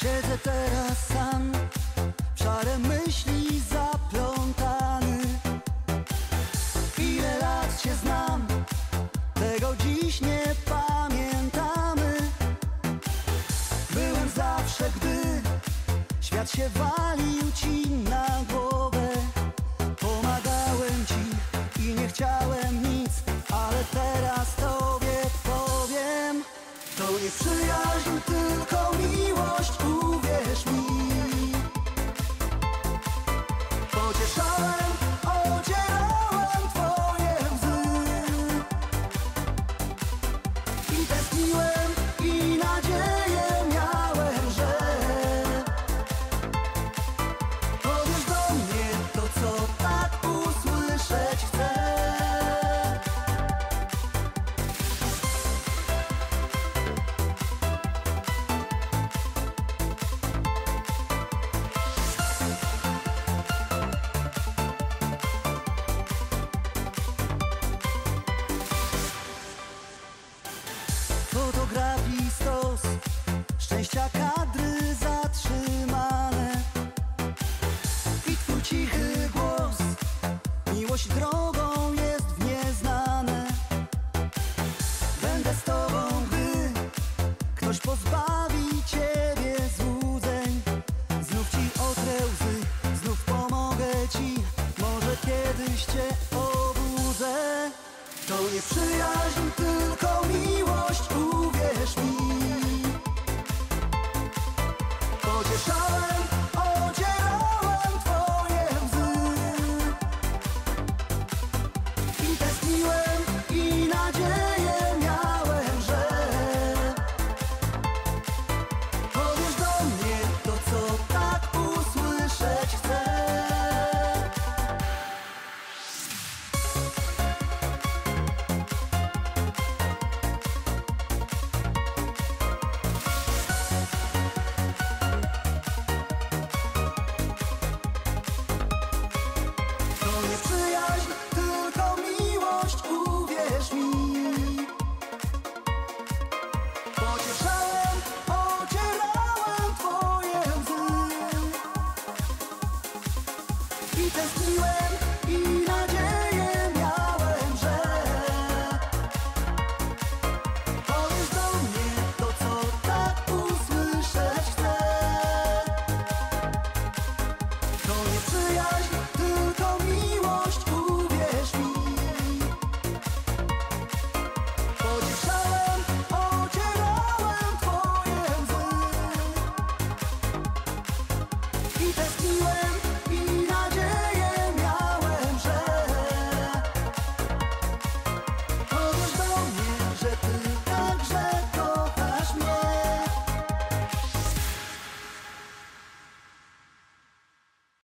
Siedzę teraz sam, w szare myśli zaplątany. Ile lat się znam, tego dziś nie pamiętamy. Byłem zawsze, gdy świat się walił ci na głowę. Pomagałem ci i nie chciałem nic, ale teraz tobie powiem. To nie przyjaźń, tylko miłość, nie przyjaźń, tylko miłość Uwierz mi. Pocieszałem, odzierałem twoje łzy. I tęskniłem twoje łzy I tęskniłem